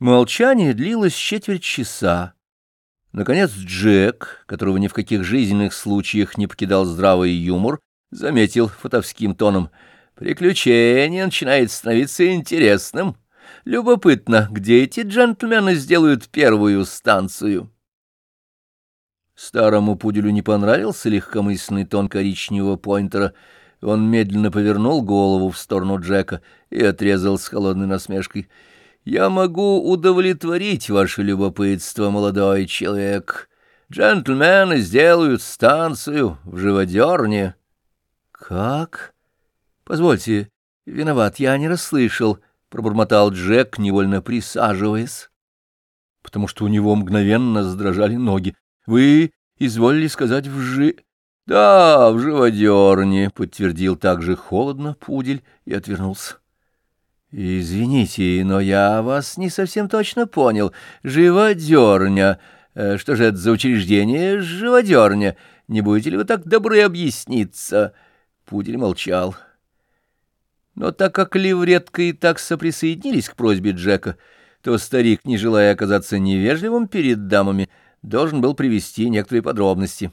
Молчание длилось четверть часа. Наконец Джек, которого ни в каких жизненных случаях не покидал здравый юмор, заметил фотовским тоном. «Приключение начинает становиться интересным. Любопытно, где эти джентльмены сделают первую станцию?» Старому пуделю не понравился легкомысленный тон коричневого поинтера. Он медленно повернул голову в сторону Джека и отрезал с холодной насмешкой — я могу удовлетворить ваше любопытство, молодой человек. Джентльмены сделают станцию в живодерне. — Как? — Позвольте, виноват, я не расслышал, — пробормотал Джек, невольно присаживаясь, потому что у него мгновенно задрожали ноги. — Вы изволили сказать в жи... — Да, в живодерне, — подтвердил также холодно пудель и отвернулся. «Извините, но я вас не совсем точно понял. Живодерня. Э, что же это за учреждение живодерня? Не будете ли вы так добры объясниться?» Пудель молчал. Но так как Ливретка и такса присоединились к просьбе Джека, то старик, не желая оказаться невежливым перед дамами, должен был привести некоторые подробности.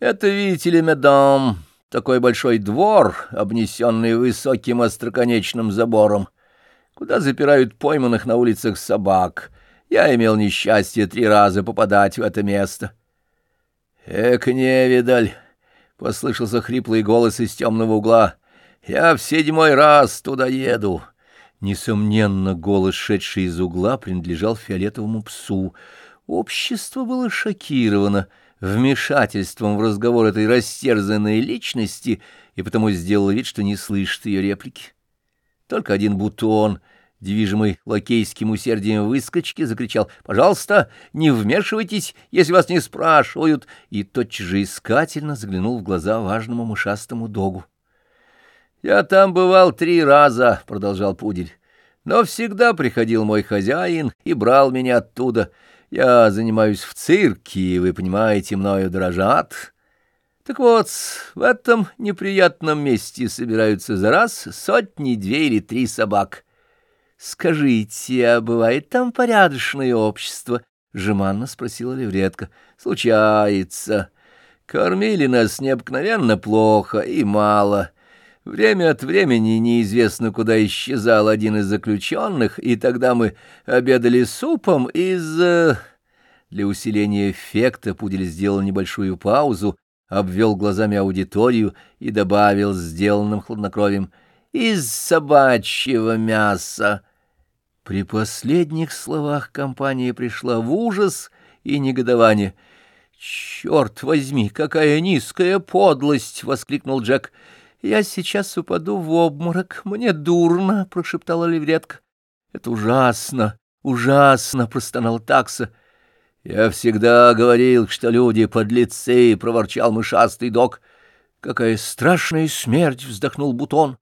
«Это, видите ли, мадам...» такой большой двор, обнесенный высоким остроконечным забором, куда запирают пойманных на улицах собак. Я имел несчастье три раза попадать в это место. — Эк, невидаль! — послышался хриплый голос из темного угла. — Я в седьмой раз туда еду. Несомненно, голос, шедший из угла, принадлежал фиолетовому псу. Общество было шокировано — вмешательством в разговор этой растерзанной личности и потому сделал вид, что не слышит ее реплики. Только один бутон, движимый лакейским усердием выскочки, закричал «Пожалуйста, не вмешивайтесь, если вас не спрашивают!» и тотчас же искательно заглянул в глаза важному мышастому догу. «Я там бывал три раза», — продолжал пудель, — «но всегда приходил мой хозяин и брал меня оттуда». Я занимаюсь в цирке, и, вы понимаете, мною дрожат. Так вот, в этом неприятном месте собираются за раз сотни, две или три собак. Скажите, а бывает там порядочное общество? — жеманно спросила Левретка. — Случается. Кормили нас необыкновенно плохо и мало. Время от времени неизвестно, куда исчезал один из заключенных, и тогда мы обедали супом из... Э, Для усиления эффекта Пудель сделал небольшую паузу, обвел глазами аудиторию и добавил сделанным хладнокровием «из собачьего мяса». При последних словах компания пришла в ужас и негодование. «Черт возьми, какая низкая подлость!» — воскликнул Джек. «Я сейчас упаду в обморок, мне дурно», — прошептала Левретка. «Это ужасно, ужасно», — простонал такса. «Я всегда говорил, что люди подлецы», — проворчал мышастый док. «Какая страшная смерть!» — вздохнул Бутон.